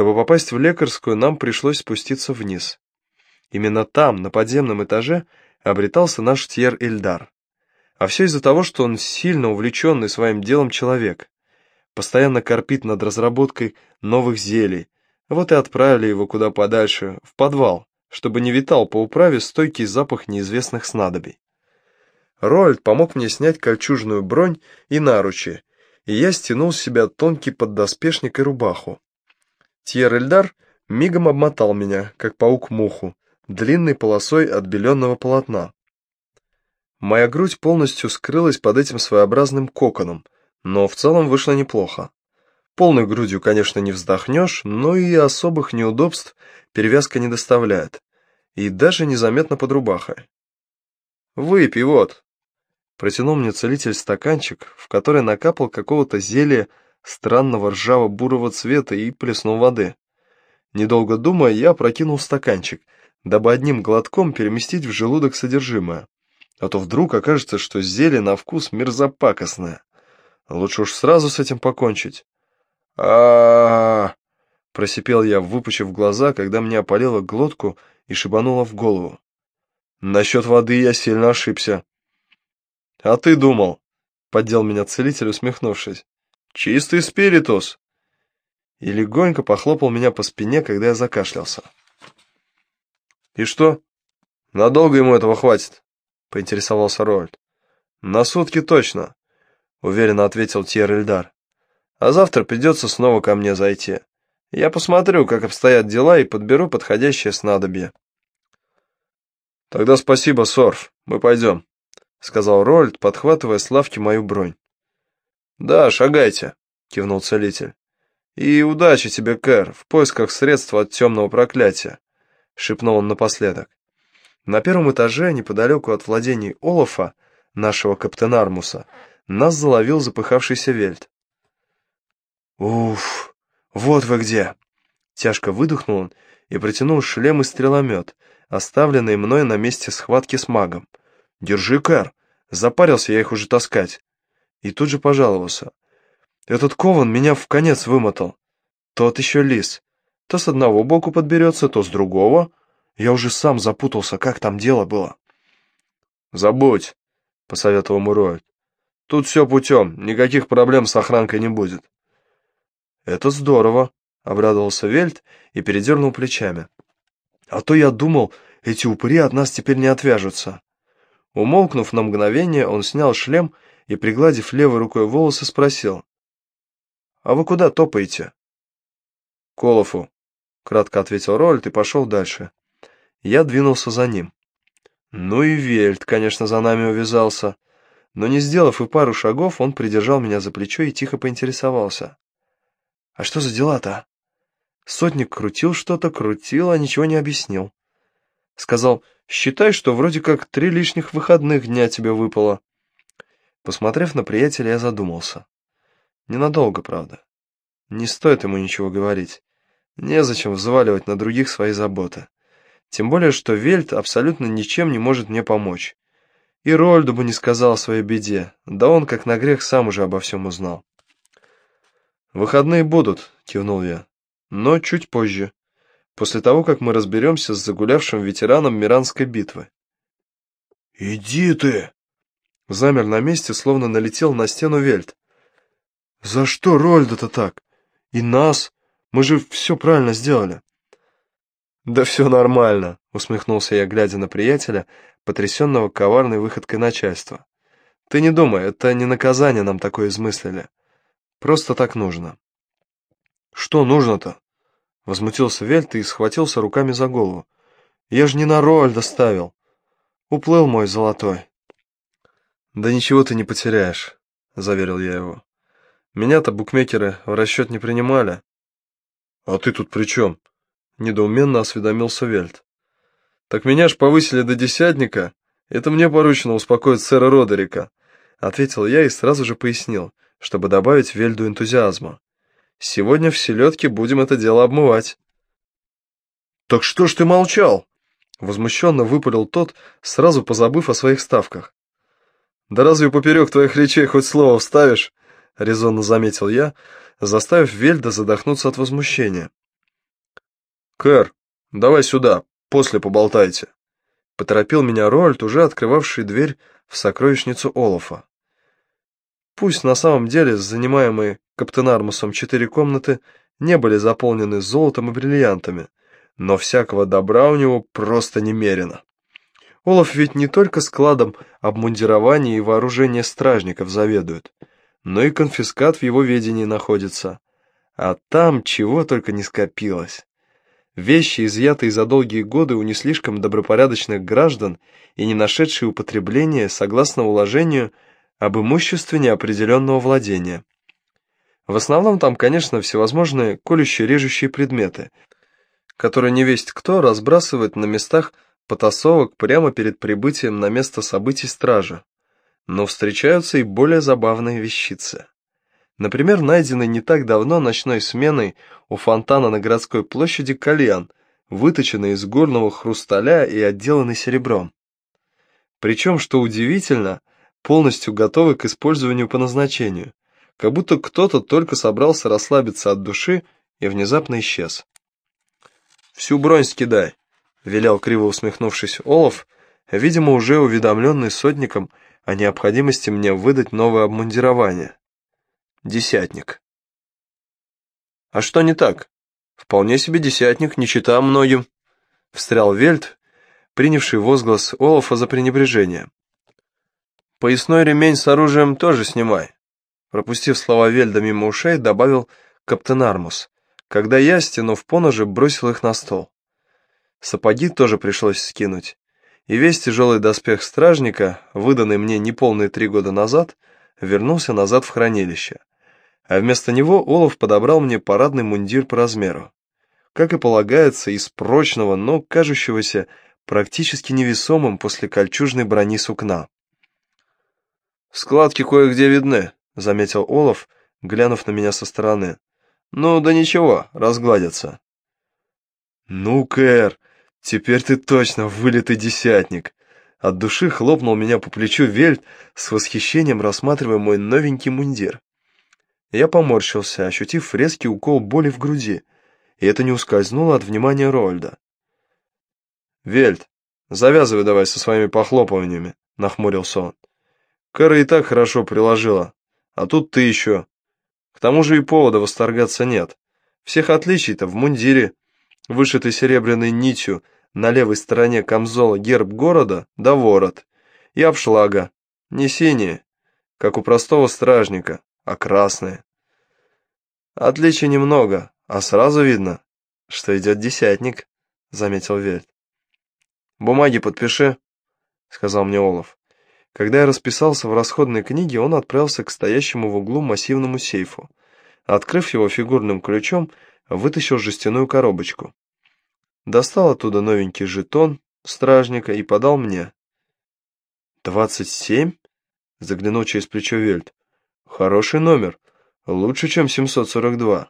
Чтобы попасть в лекарскую, нам пришлось спуститься вниз. Именно там, на подземном этаже, обретался наш Тьер Эльдар. А все из-за того, что он сильно увлеченный своим делом человек. Постоянно корпит над разработкой новых зелий. Вот и отправили его куда подальше, в подвал, чтобы не витал по управе стойкий запах неизвестных снадобий. Рольд помог мне снять кольчужную бронь и наручи, и я стянул с себя тонкий поддоспешник и рубаху. Тьер Эльдар мигом обмотал меня, как паук муху, длинной полосой отбеленного полотна. Моя грудь полностью скрылась под этим своеобразным коконом, но в целом вышло неплохо. Полной грудью, конечно, не вздохнешь, но и особых неудобств перевязка не доставляет, и даже незаметно под рубахой. «Выпей, вот!» Протянул мне целитель стаканчик, в который накапал какого-то зелья странного ржаво-бурого цвета и плеснул воды. Недолго думая, я прокинул стаканчик, дабы одним глотком переместить в желудок содержимое. А то вдруг окажется, что зелье на вкус мерзопакостное. Лучше уж сразу с этим покончить. -а, просипел я, выпучив глаза, когда мне опалило глотку и шибануло в голову. Насчет воды я сильно ошибся. «А ты думал?» — поддел меня целитель, усмехнувшись. «Чистый спиритус!» И легонько похлопал меня по спине, когда я закашлялся. «И что? Надолго ему этого хватит?» — поинтересовался Роальд. «На сутки точно», — уверенно ответил Тьер Эльдар. «А завтра придется снова ко мне зайти. Я посмотрю, как обстоят дела, и подберу подходящее снадобье». «Тогда спасибо, Сорф, мы пойдем», — сказал Рольд, подхватывая с лавки мою бронь. «Да, шагайте», — кивнул целитель. «И удачи тебе, Кэр, в поисках средства от темного проклятия», — шепнул он напоследок. На первом этаже, неподалеку от владений Олафа, нашего каптена Армуса, нас заловил запыхавшийся Вельт. «Уф, вот вы где!» Тяжко выдохнул он и протянул шлем и стреломет, оставленный мной на месте схватки с магом. «Держи, Кэр, запарился я их уже таскать» и тут же пожаловался. «Этот кован меня в конец вымотал. Тот еще лис. То с одного боку подберется, то с другого. Я уже сам запутался, как там дело было». «Забудь», — посоветовал Муроид. «Тут все путем, никаких проблем с охранкой не будет». «Это здорово», — обрадовался Вельт и передернул плечами. «А то я думал, эти упыри от нас теперь не отвяжутся». Умолкнув на мгновение, он снял шлем и, пригладив левой рукой волосы, спросил. «А вы куда топаете?» «Колофу», — кратко ответил Рольд и пошел дальше. Я двинулся за ним. Ну и Вельт, конечно, за нами увязался. Но не сделав и пару шагов, он придержал меня за плечо и тихо поинтересовался. «А что за дела-то?» Сотник крутил что-то, крутил, а ничего не объяснил. Сказал, считай, что вроде как три лишних выходных дня тебе выпало. Посмотрев на приятеля, я задумался. Ненадолго, правда. Не стоит ему ничего говорить. Незачем взваливать на других свои заботы. Тем более, что Вельт абсолютно ничем не может мне помочь. И Рольду бы не сказал о своей беде, да он, как на грех, сам уже обо всем узнал. «Выходные будут», — кивнул я, — «но чуть позже, после того, как мы разберемся с загулявшим ветераном Миранской битвы». «Иди ты!» Замер на месте, словно налетел на стену Вельт. «За что Рольда-то так? И нас? Мы же все правильно сделали». «Да все нормально», — усмехнулся я, глядя на приятеля, потрясенного коварной выходкой начальства. «Ты не думай, это не наказание нам такое измыслили. Просто так нужно». «Что нужно-то?» — возмутился Вельт и схватился руками за голову. «Я же не на Рольда ставил. Уплыл мой золотой». «Да ничего ты не потеряешь», — заверил я его. «Меня-то букмекеры в расчет не принимали». «А ты тут при чем?» — недоуменно осведомился Вельт. «Так меня ж повысили до десятника. Это мне поручено успокоить сэра Родерика», — ответил я и сразу же пояснил, чтобы добавить Вельду энтузиазма. «Сегодня в селедке будем это дело обмывать». «Так что ж ты молчал?» Возмущенно выпалил тот, сразу позабыв о своих ставках. «Да разве поперек твоих речей хоть слово вставишь?» — резонно заметил я, заставив Вельда задохнуться от возмущения. «Кэр, давай сюда, после поболтайте», — поторопил меня Роальд, уже открывавший дверь в сокровищницу Олафа. Пусть на самом деле занимаемые Каптенармусом четыре комнаты не были заполнены золотом и бриллиантами, но всякого добра у него просто немерено. Олаф ведь не только складом обмундирования и вооружения стражников заведует, но и конфискат в его ведении находится. А там чего только не скопилось. Вещи, изъятые за долгие годы у не слишком добропорядочных граждан и не нашедшие употребления согласно уложению об имуществе неопределенного владения. В основном там, конечно, всевозможные колющие-режущие предметы, которые невесть кто разбрасывает на местах потасовок прямо перед прибытием на место событий стража. Но встречаются и более забавные вещицы. Например, найденный не так давно ночной сменой у фонтана на городской площади кальян, выточенный из горного хрусталя и отделанный серебром. Причем, что удивительно, полностью готовый к использованию по назначению, как будто кто-то только собрался расслабиться от души и внезапно исчез. «Всю бронь скидай», — велел криво усмехнувшись Олаф, видимо, уже уведомленный сотником о необходимости мне выдать новое обмундирование. Десятник. «А что не так? Вполне себе десятник, не чита многим», — встрял Вельт, принявший возглас Олафа за пренебрежение. Поясной ремень с оружием тоже снимай. Пропустив слова Вельда мимо ушей, добавил Каптен Армус, когда я, стянув поножи, бросил их на стол. Сапоги тоже пришлось скинуть, и весь тяжелый доспех стражника, выданный мне неполные три года назад, вернулся назад в хранилище. А вместо него Олаф подобрал мне парадный мундир по размеру. Как и полагается, из прочного, но кажущегося практически невесомым после кольчужной брони сукна. «Складки кое-где видны», — заметил Олаф, глянув на меня со стороны. «Ну, да ничего, разгладятся». «Ну, Кэр, теперь ты точно вылитый десятник!» От души хлопнул меня по плечу Вельт, с восхищением рассматривая мой новенький мундир. Я поморщился, ощутив резкий укол боли в груди, и это не ускользнуло от внимания Рольда. «Вельт, завязывай давай со своими похлопываниями», — нахмурился он. Кэра и так хорошо приложила, а тут ты еще. К тому же и повода восторгаться нет. Всех отличий-то в мундире, вышитый серебряной нитью, на левой стороне камзола герб города да ворот, и обшлага, не синие, как у простого стражника, а красные. Отличий немного, а сразу видно, что идет десятник, заметил Вельт. «Бумаги подпиши», — сказал мне Олаф. Когда я расписался в расходной книге, он отправился к стоящему в углу массивному сейфу. Открыв его фигурным ключом, вытащил жестяную коробочку. Достал оттуда новенький жетон стражника и подал мне. «Двадцать семь?» — заглянул через плечо Вельт. «Хороший номер. Лучше, чем 742».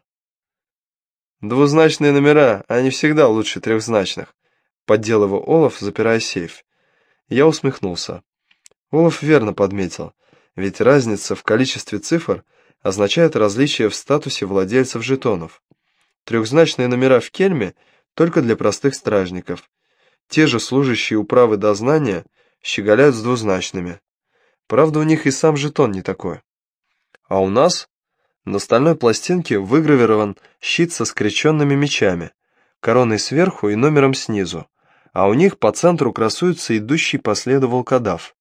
«Двузначные номера, они всегда лучше трехзначных», — поддел его Олаф, запирая сейф. Я усмехнулся. Олаф верно подметил, ведь разница в количестве цифр означает различие в статусе владельцев жетонов. Трехзначные номера в Кельме только для простых стражников. Те же служащие управы дознания щеголяют с двузначными. Правда, у них и сам жетон не такой. А у нас на стальной пластинке выгравирован щит со скрещенными мечами, короной сверху и номером снизу, а у них по центру красуется идущий по следу волкодав.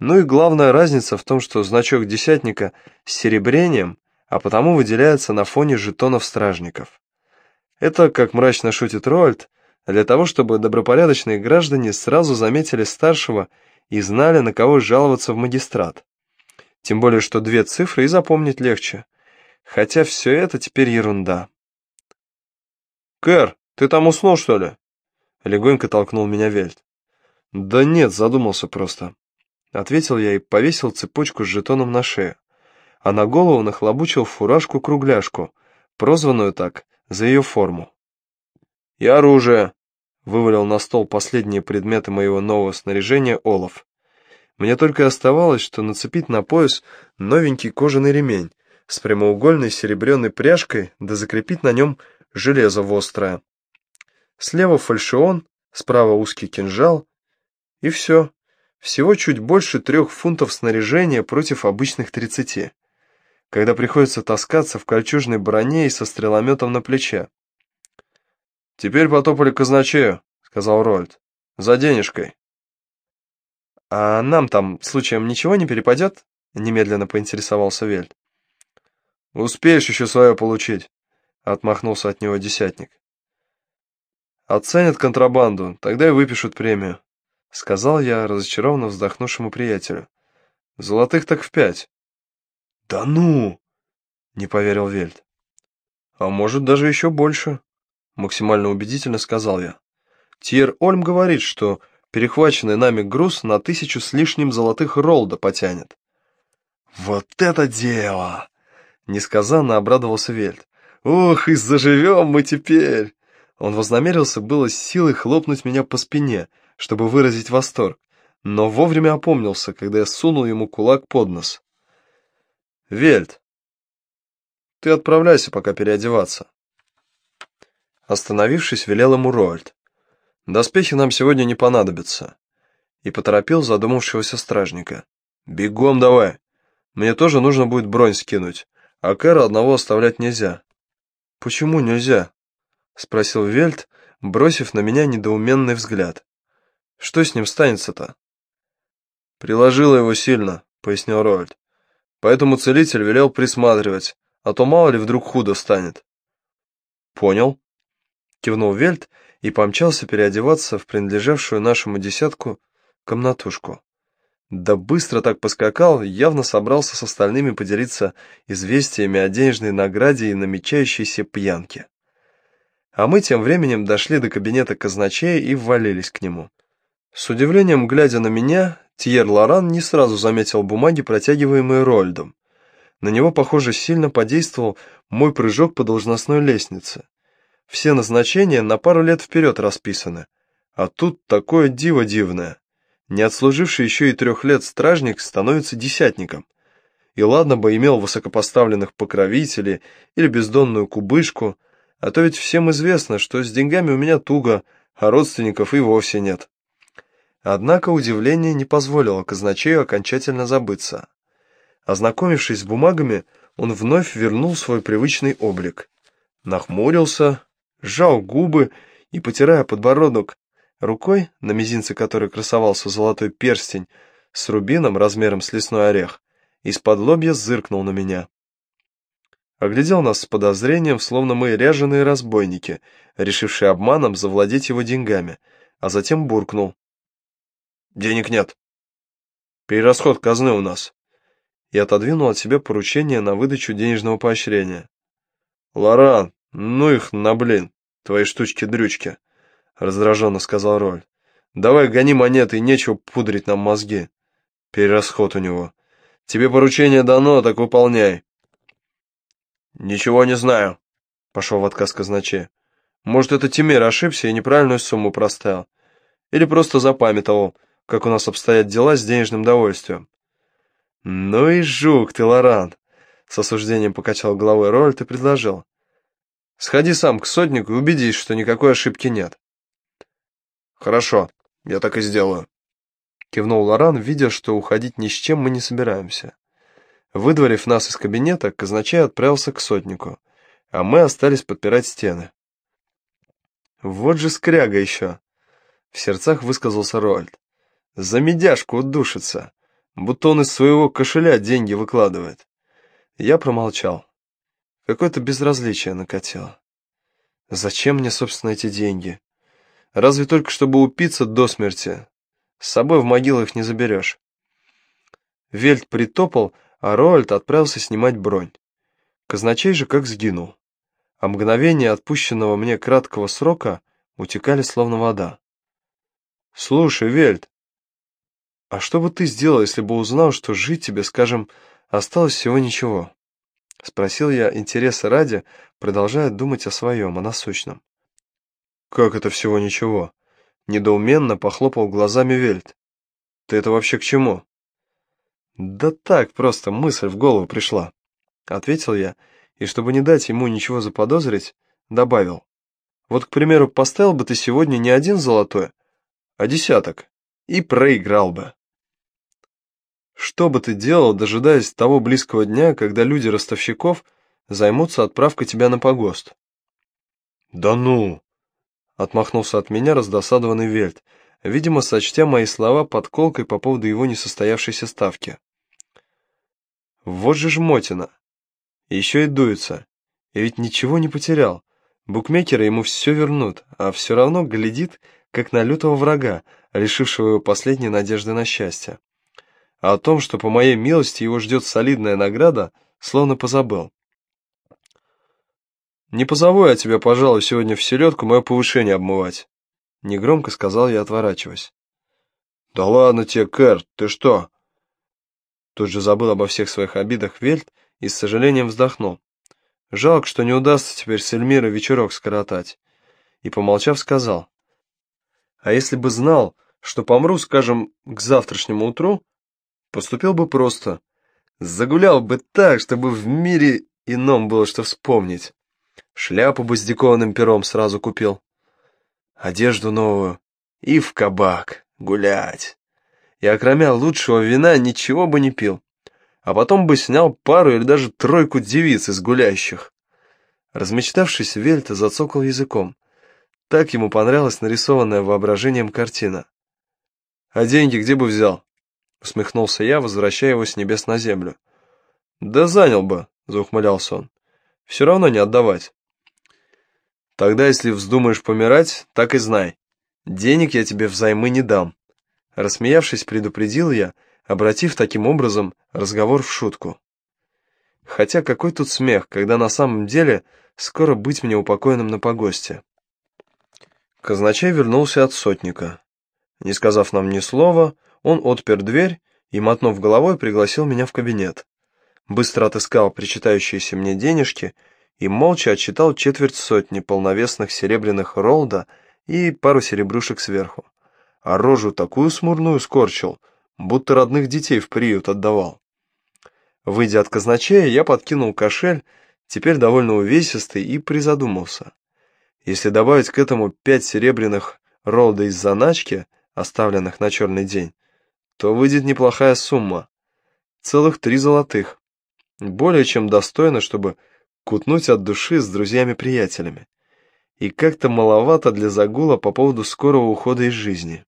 Ну и главная разница в том, что значок десятника с серебрением, а потому выделяется на фоне жетонов стражников. Это, как мрачно шутит Роальд, для того, чтобы добропорядочные граждане сразу заметили старшего и знали, на кого жаловаться в магистрат. Тем более, что две цифры и запомнить легче. Хотя все это теперь ерунда. «Кэр, ты там уснул, что ли?» Легонько толкнул меня Вельт. «Да нет, задумался просто». Ответил я и повесил цепочку с жетоном на шею, а на голову нахлобучил фуражку-кругляшку, прозванную так за ее форму. «И оружие!» — вывалил на стол последние предметы моего нового снаряжения Олаф. Мне только оставалось, что нацепить на пояс новенький кожаный ремень с прямоугольной серебряной пряжкой да закрепить на нем железо вострое. Слева фальшион, справа узкий кинжал. И все. Всего чуть больше трех фунтов снаряжения против обычных тридцати. Когда приходится таскаться в кольчужной броне и со стрелометом на плече. «Теперь потопали казначею», — сказал Рольд. «За денежкой». «А нам там, случаем, ничего не перепадет?» — немедленно поинтересовался Вельт. «Успеешь еще свое получить», — отмахнулся от него десятник. «Оценят контрабанду, тогда и выпишут премию», — сказал я разочарованно вздохнувшему приятелю. «Золотых так в пять». «Да ну!» — не поверил Вельт. «А может, даже еще больше», — максимально убедительно сказал я. «Тьер Ольм говорит, что перехваченный нами груз на тысячу с лишним золотых ролда потянет». «Вот это дело!» — несказанно обрадовался Вельт. «Ох, и заживем мы теперь!» Он вознамерился было с силой хлопнуть меня по спине, чтобы выразить восторг, но вовремя опомнился, когда я сунул ему кулак под нос. «Вельт, ты отправляйся пока переодеваться». Остановившись, велел ему Роальд. «Доспехи нам сегодня не понадобятся». И поторопил задумавшегося стражника. «Бегом давай! Мне тоже нужно будет бронь скинуть, а Кэра одного оставлять нельзя». «Почему нельзя?» — спросил Вельт, бросив на меня недоуменный взгляд. «Что с ним станется-то?» «Приложила его сильно», — пояснил Роальд. «Поэтому целитель велел присматривать, а то мало ли вдруг худо станет». «Понял», — кивнул Вельт и помчался переодеваться в принадлежавшую нашему десятку комнатушку. Да быстро так поскакал, явно собрался с остальными поделиться известиями о денежной награде и намечающейся пьянке. А мы тем временем дошли до кабинета казначея и ввалились к нему. С удивлением, глядя на меня, Тьер Лоран не сразу заметил бумаги, протягиваемые Рольдом. На него, похоже, сильно подействовал мой прыжок по должностной лестнице. Все назначения на пару лет вперед расписаны. А тут такое диво дивное. Не отслуживший еще и трех лет стражник становится десятником. И ладно бы имел высокопоставленных покровителей или бездонную кубышку, а то ведь всем известно, что с деньгами у меня туго, а родственников и вовсе нет. Однако удивление не позволило казначею окончательно забыться. Ознакомившись с бумагами, он вновь вернул свой привычный облик. Нахмурился, сжал губы и, потирая подбородок рукой, на мизинце которой красовался золотой перстень с рубином размером с лесной орех, из-под лобья зыркнул на меня. Оглядел нас с подозрением, словно мы ряженые разбойники, решившие обманом завладеть его деньгами, а затем буркнул. «Денег нет. Перерасход казны у нас». И отодвинул от себя поручение на выдачу денежного поощрения. «Лоран, ну их на блин, твои штучки-дрючки», — раздраженно сказал Роль. «Давай гони монеты, нечего пудрить нам мозги. Перерасход у него. Тебе поручение дано, так выполняй». «Ничего не знаю», — пошел в отказ казначей. «Может, это Тимир ошибся и неправильную сумму проставил. Или просто запамятовал, как у нас обстоят дела с денежным довольствием». «Ну и жук ты, Лоран!» — с осуждением покачал головой Рольд и предложил. «Сходи сам к сотнику и убедись, что никакой ошибки нет». «Хорошо, я так и сделаю», — кивнул Лоран, видя, что уходить ни с чем мы не собираемся. Выдворив нас из кабинета, казначей отправился к сотнику, а мы остались подпирать стены. «Вот же скряга еще!» — в сердцах высказался Роальд. «За медяшку удушится, будто он из своего кошеля деньги выкладывает». Я промолчал. Какое-то безразличие накатило. Зачем мне, собственно, эти деньги? Разве только чтобы упиться до смерти. С собой в могилу их не заберешь. Вельт притопал, а Роальд отправился снимать бронь. Казначей же как сгинул, а мгновения отпущенного мне краткого срока утекали словно вода. «Слушай, Вельт, а что бы ты сделал, если бы узнал, что жить тебе, скажем, осталось всего ничего?» Спросил я интереса ради, продолжая думать о своем, о насущном. «Как это всего ничего?» Недоуменно похлопал глазами Вельт. «Ты это вообще к чему?» «Да так, просто мысль в голову пришла», — ответил я, и, чтобы не дать ему ничего заподозрить, добавил. Вот, к примеру, поставил бы ты сегодня не один золотой, а десяток, и проиграл бы. Что бы ты делал, дожидаясь того близкого дня, когда люди ростовщиков займутся отправкой тебя на погост? «Да ну!» — отмахнулся от меня раздосадованный Вельт, видимо, сочтя мои слова подколкой по поводу его несостоявшейся ставки. Вот же жмотина. Еще и дуется. И ведь ничего не потерял. Букмекеры ему все вернут, а все равно глядит, как на лютого врага, лишившего его последней надежды на счастье. А о том, что по моей милости его ждет солидная награда, словно позабыл. «Не позову я тебя, пожалуй, сегодня в селедку мое повышение обмывать», — негромко сказал я, отворачиваясь. «Да ладно тебе, Кэр, ты что?» Тут же забыл обо всех своих обидах Вельт и с сожалением вздохнул. Жалко, что не удастся теперь с Эльмирой вечерок скоротать. И, помолчав, сказал. А если бы знал, что помру, скажем, к завтрашнему утру, поступил бы просто. Загулял бы так, чтобы в мире ином было что вспомнить. Шляпу диковинным пером сразу купил. Одежду новую. И в кабак гулять и окромя лучшего вина ничего бы не пил, а потом бы снял пару или даже тройку девиц из гулящих. Размечтавшись, Вельта зацокал языком. Так ему понравилась нарисованная воображением картина. «А деньги где бы взял?» Усмехнулся я, возвращая его с небес на землю. «Да занял бы», — заухмылялся он. «Все равно не отдавать». «Тогда, если вздумаешь помирать, так и знай. Денег я тебе взаймы не дам. Рассмеявшись, предупредил я, обратив таким образом разговор в шутку. Хотя какой тут смех, когда на самом деле скоро быть мне упокоенным на погосте. Казначей вернулся от сотника. Не сказав нам ни слова, он отпер дверь и, мотнув головой, пригласил меня в кабинет. Быстро отыскал причитающиеся мне денежки и молча отчитал четверть сотни полновесных серебряных ролда и пару серебрушек сверху а рожу такую смурную скорчил, будто родных детей в приют отдавал. Выйдя от казначея, я подкинул кошель, теперь довольно увесистый, и призадумался. Если добавить к этому пять серебряных ролда из заначки, оставленных на черный день, то выйдет неплохая сумма. Целых три золотых. Более чем достойно, чтобы кутнуть от души с друзьями-приятелями. И как-то маловато для загула по поводу скорого ухода из жизни.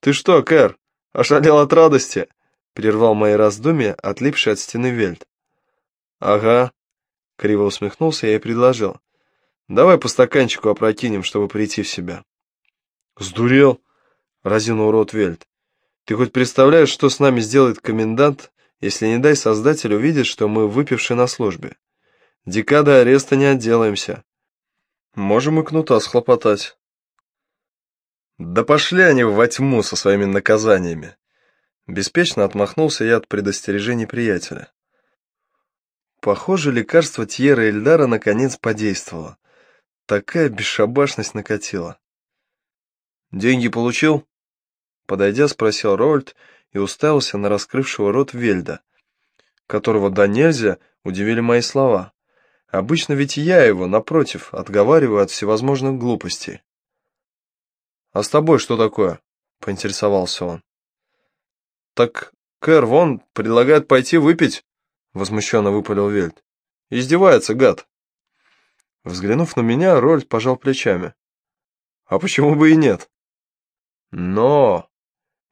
«Ты что, Кэр, ошалел от радости?» — прервал мои раздумья, отлипший от стены Вельт. «Ага», — криво усмехнулся я и предложил. «Давай по стаканчику опрокинем, чтобы прийти в себя». «Сдурел?» — разинул рот Вельт. «Ты хоть представляешь, что с нами сделает комендант, если, не дай создатель, увидит, что мы выпившие на службе? Декады ареста не отделаемся. Можем и кнута схлопотать». Да пошли они во тьму со своими наказаниями. Беспечно отмахнулся я от предостережений приятеля. Похоже, лекарство Тьера Эльдара наконец подействовало. Такая бесшабашность накатила. «Деньги получил?» Подойдя, спросил Рольд и уставился на раскрывшего рот Вельда, которого до нельзя удивили мои слова. Обычно ведь я его, напротив, отговариваю от всевозможных глупостей. «А с тобой что такое?» — поинтересовался он. «Так Кэр вон предлагает пойти выпить», — возмущенно выпалил Вельт. «Издевается, гад». Взглянув на меня, Рольд пожал плечами. «А почему бы и нет?» «Но...»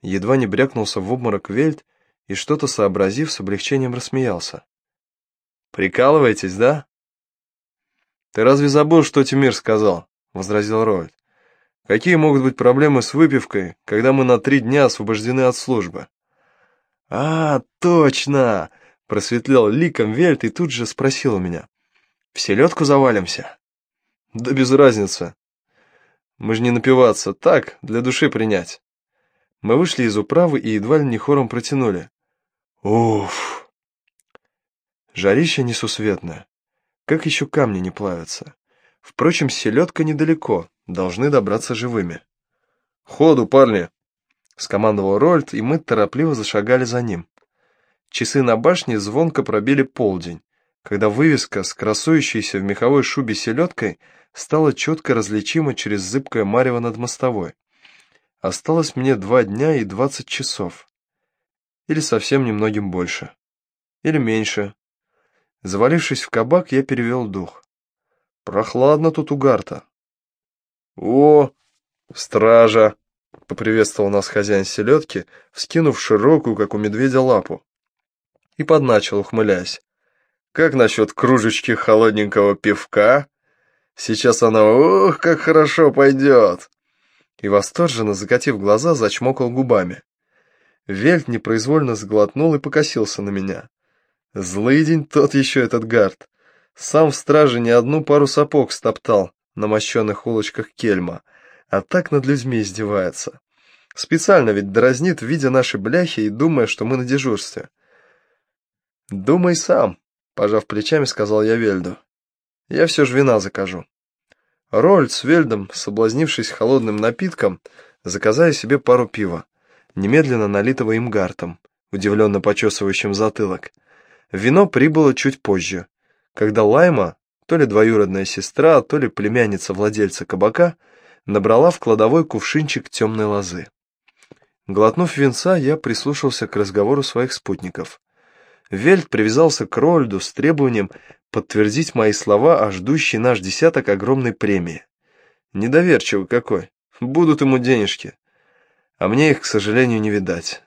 Едва не брякнулся в обморок Вельт и, что-то сообразив, с облегчением рассмеялся. «Прикалываетесь, да?» «Ты разве забыл, что Тимир сказал?» — возразил Рольд. Какие могут быть проблемы с выпивкой, когда мы на три дня освобождены от службы? А, точно! Просветлел ликом Вельт и тут же спросил у меня. В селедку завалимся? Да без разницы. Мы же не напиваться, так, для души принять. Мы вышли из управы и едва ли не хором протянули. Уф! Жарище несусветное. Как еще камни не плавятся. Впрочем, селедка недалеко, должны добраться живыми. «Ходу, парни!» — скомандовал Рольд, и мы торопливо зашагали за ним. Часы на башне звонко пробили полдень, когда вывеска с красующейся в меховой шубе селедкой стала четко различима через зыбкое марево над мостовой. Осталось мне два дня и двадцать часов. Или совсем немногим больше. Или меньше. Завалившись в кабак, я перевел дух. Прохладно тут у Гарта. «О, стража!» — поприветствовал нас хозяин селедки, вскинув широкую, как у медведя, лапу. И подначил, ухмыляясь. «Как насчет кружечки холодненького пивка? Сейчас она, ох, как хорошо пойдет!» И восторженно, закатив глаза, зачмокал губами. Вельт непроизвольно сглотнул и покосился на меня. Злый день тот еще этот гард. Сам в страже не одну пару сапог стоптал на мощенных улочках Кельма, а так над людьми издевается. Специально ведь дразнит, видя наши бляхи и думая, что мы на дежурстве. «Думай сам», — пожав плечами, сказал я Вельду. «Я все же вина закажу». Рольд с Вельдом, соблазнившись холодным напитком, заказали себе пару пива, немедленно налитого им гартом, удивленно почесывающим затылок. Вино прибыло чуть позже, когда Лайма, то ли двоюродная сестра, то ли племянница владельца кабака, набрала в кладовой кувшинчик темной лозы. Глотнув винца, я прислушался к разговору своих спутников. Вельт привязался к Рольду с требованием подтвердить мои слова о ждущей наш десяток огромной премии. Недоверчивый какой. Будут ему денежки. А мне их, к сожалению, не видать.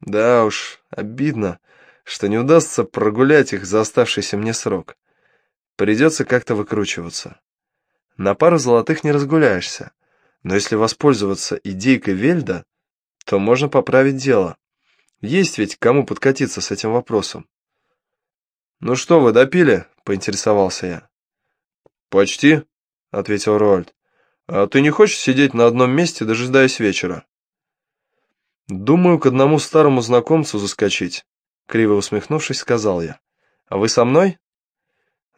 Да уж, обидно, что не удастся прогулять их за оставшийся мне срок. Придется как-то выкручиваться. На пару золотых не разгуляешься, но если воспользоваться идейкой Вельда, то можно поправить дело. Есть ведь кому подкатиться с этим вопросом. «Ну что вы, допили?» — поинтересовался я. «Почти», — ответил Роальд. «А ты не хочешь сидеть на одном месте, дожидаясь вечера?» «Думаю, к одному старому знакомцу заскочить», — криво усмехнувшись, сказал я. «А вы со мной?»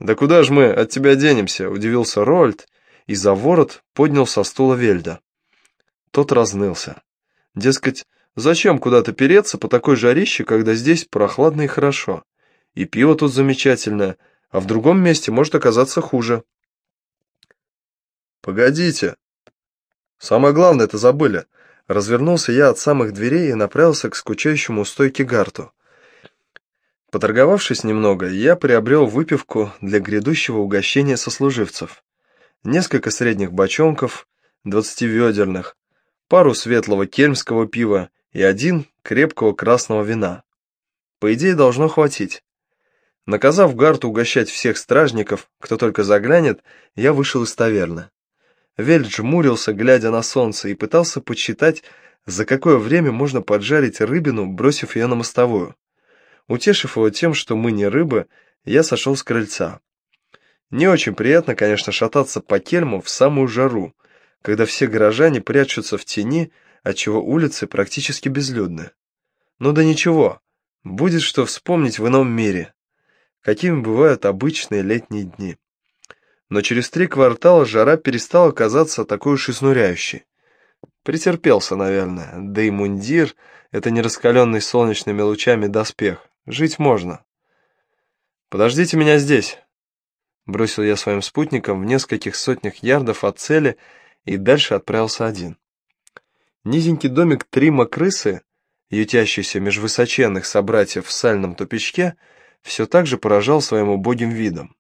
«Да куда ж мы от тебя денемся?» — удивился Роальд и за ворот поднял со стула Вельда. Тот разнылся. Дескать, зачем куда-то переться по такой жарище, когда здесь прохладно и хорошо? И пиво тут замечательное, а в другом месте может оказаться хуже. «Погодите. Самое главное это забыли». Развернулся я от самых дверей и направился к скучающему у стойки Гарту. Поторговавшись немного, я приобрел выпивку для грядущего угощения сослуживцев. Несколько средних бочонков, двадцативедерных, пару светлого кельмского пива и один крепкого красного вина. По идее, должно хватить. Наказав Гарту угощать всех стражников, кто только заглянет, я вышел из таверны. Вельд жмурился, глядя на солнце, и пытался подсчитать, за какое время можно поджарить рыбину, бросив ее на мостовую. Утешив его тем, что мы не рыбы, я сошел с крыльца. Не очень приятно, конечно, шататься по кельму в самую жару, когда все горожане прячутся в тени, отчего улицы практически безлюдны. Ну да ничего, будет что вспомнить в ином мире какими бывают обычные летние дни. Но через три квартала жара перестала казаться такой уж изнуряющей. Претерпелся, наверное, да и мундир — это не раскаленный солнечными лучами доспех. Жить можно. «Подождите меня здесь», — бросил я своим спутникам в нескольких сотнях ярдов от цели и дальше отправился один. Низенький домик Трима Крысы, ютящийся меж высоченных собратьев в сальном тупичке, — все так же поражал своим убогим видом.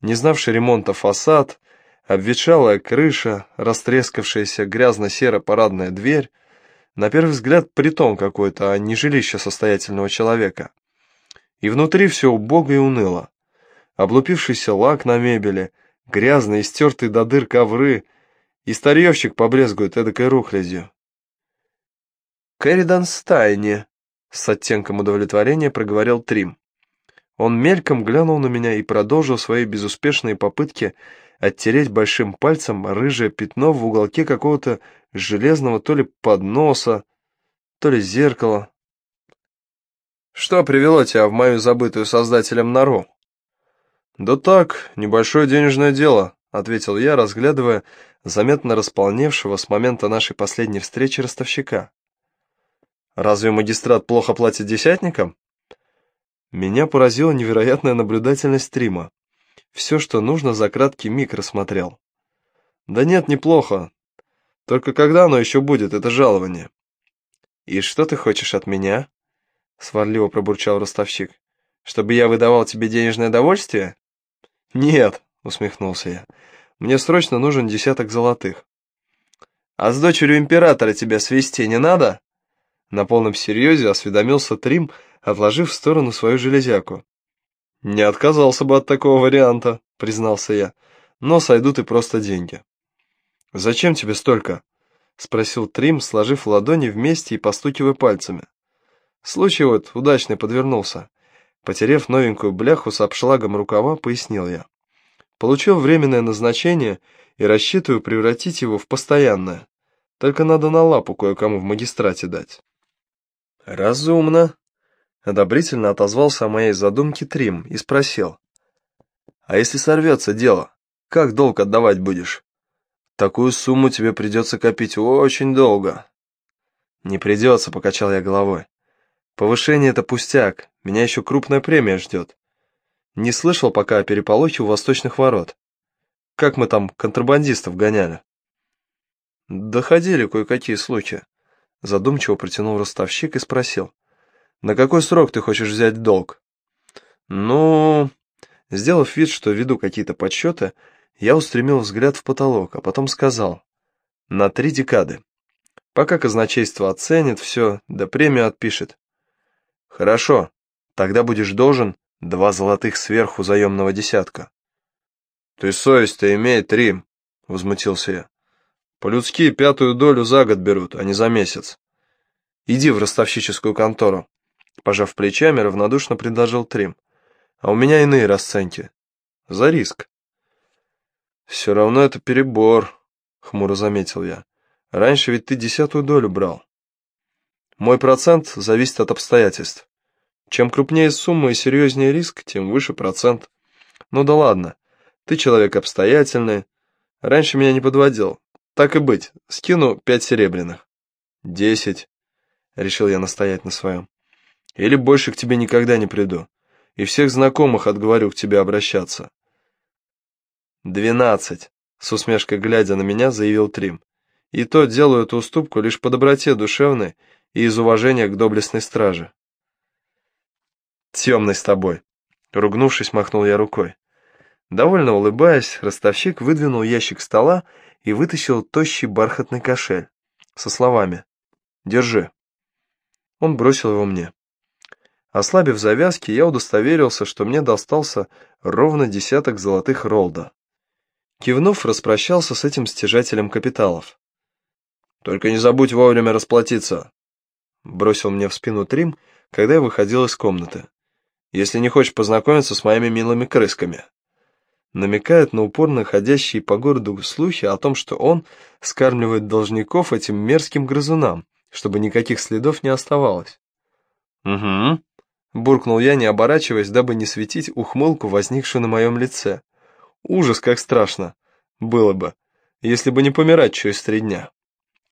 Не знавший ремонта фасад, обветшалая крыша, растрескавшаяся грязно-серо парадная дверь, на первый взгляд притон какой-то, а не жилище состоятельного человека. И внутри все убого и уныло. Облупившийся лак на мебели, грязные, стертые до дыр ковры, и старьевщик побрезгует эдакой рухлядью. «Кэрридан Стайни», — с оттенком удовлетворения проговорил Трим. Он мельком глянул на меня и продолжил свои безуспешные попытки оттереть большим пальцем рыжее пятно в уголке какого-то железного то ли подноса, то ли зеркала. «Что привело тебя в мою забытую создателем нору?» «Да так, небольшое денежное дело», — ответил я, разглядывая заметно располневшего с момента нашей последней встречи ростовщика. «Разве магистрат плохо платит десятникам?» Меня поразила невероятная наблюдательность Трима. Все, что нужно, за краткий миг рассмотрел. Да нет, неплохо. Только когда оно еще будет, это жалование? И что ты хочешь от меня? Сварливо пробурчал ростовщик. Чтобы я выдавал тебе денежное довольствие? Нет, усмехнулся я. Мне срочно нужен десяток золотых. А с дочерью императора тебя свести не надо? На полном серьезе осведомился Трим, отложив в сторону свою железяку. «Не отказался бы от такого варианта», — признался я, — «но сойдут и просто деньги». «Зачем тебе столько?» — спросил Трим, сложив ладони вместе и постукивая пальцами. «Случай вот удачный подвернулся». Потерев новенькую бляху с обшлагом рукава, пояснил я. «Получил временное назначение и рассчитываю превратить его в постоянное. Только надо на лапу кое-кому в магистрате дать». «Разумно», — одобрительно отозвался о моей задумке Трим и спросил. «А если сорвется дело, как долг отдавать будешь? Такую сумму тебе придется копить очень долго». «Не придется», — покачал я головой. «Повышение — это пустяк, меня еще крупная премия ждет. Не слышал пока о переполохе у восточных ворот. Как мы там контрабандистов гоняли?» «Доходили кое-какие слухи», Задумчиво протянул ростовщик и спросил. «На какой срок ты хочешь взять долг?» «Ну...» Сделав вид, что веду какие-то подсчеты, я устремил взгляд в потолок, а потом сказал. «На три декады. Пока казначейство оценит все, да премию отпишет». «Хорошо, тогда будешь должен два золотых сверху заемного десятка». «Ты совесть-то имеет, Рим», — возмутился я. По-людски пятую долю за год берут, а не за месяц. Иди в ростовщическую контору. Пожав плечами, равнодушно предложил Трим. А у меня иные расценки. За риск. Все равно это перебор, хмуро заметил я. Раньше ведь ты десятую долю брал. Мой процент зависит от обстоятельств. Чем крупнее сумма и серьезнее риск, тем выше процент. Ну да ладно, ты человек обстоятельный. Раньше меня не подводил, так и быть, скину пять серебряных. Десять. Решил я настоять на своем. Или больше к тебе никогда не приду. И всех знакомых отговорю к тебе обращаться. Двенадцать. С усмешкой глядя на меня, заявил Трим. И то делаю эту уступку лишь по доброте душевной и из уважения к доблестной страже. Темный с тобой. Ругнувшись, махнул я рукой. Довольно улыбаясь, ростовщик выдвинул ящик стола и вытащил тощий бархатный кошель со словами «Держи». Он бросил его мне. Ослабив завязки, я удостоверился, что мне достался ровно десяток золотых ролда. Кивнув, распрощался с этим стяжателем капиталов. «Только не забудь вовремя расплатиться», — бросил мне в спину Трим, когда я выходил из комнаты. «Если не хочешь познакомиться с моими милыми крысками» намекает на упорно ходящие по городу слухи о том, что он скармливает должников этим мерзким грызунам, чтобы никаких следов не оставалось. «Угу», — буркнул я, не оборачиваясь, дабы не светить ухмылку, возникшую на моем лице. «Ужас, как страшно! Было бы, если бы не помирать через три дня».